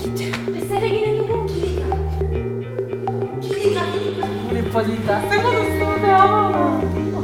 쓰레기는 뭐 길이가 길이가 길이가 우리 버진다 쓰러졌어.